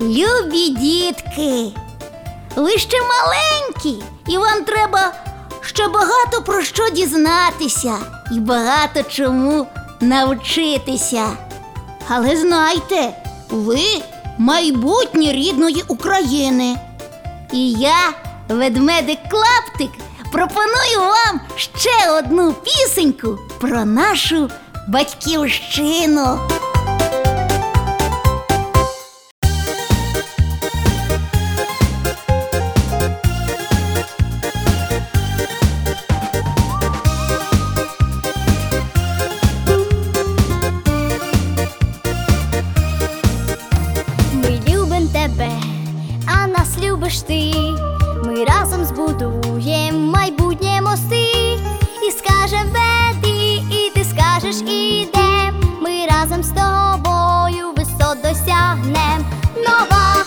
Любі дітки, ви ще маленькі, і вам треба ще багато про що дізнатися і багато чому навчитися. Але знайте, ви майбутнє рідної України. І я, ведмедик Клаптик, пропоную вам ще одну пісеньку про нашу батьківщину. Любиш ти. Ми разом збудуємо майбутнє мости. І скажем веди, і ти скажеш іде. Ми разом з тобою висот досягнем. Нова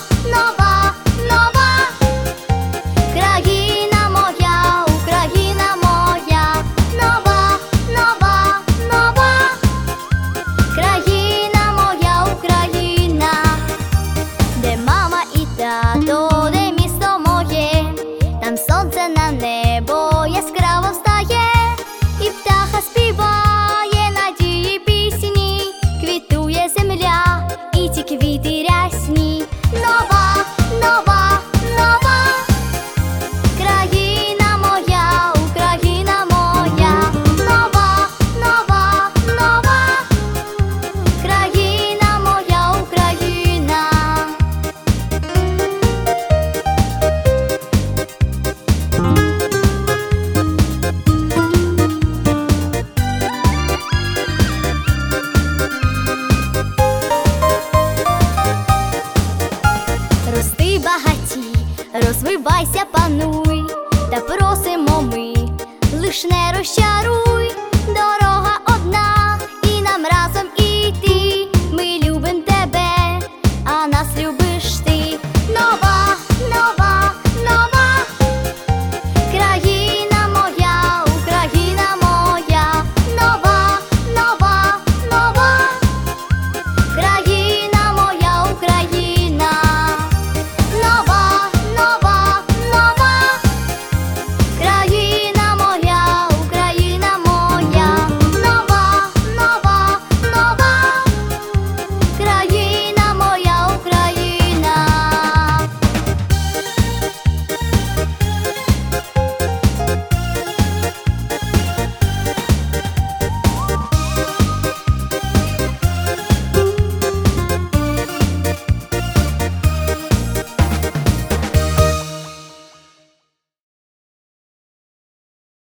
небо яскраво встає. багаті, розвивайся, пануй, та просимо ми, лиш не розчаруй.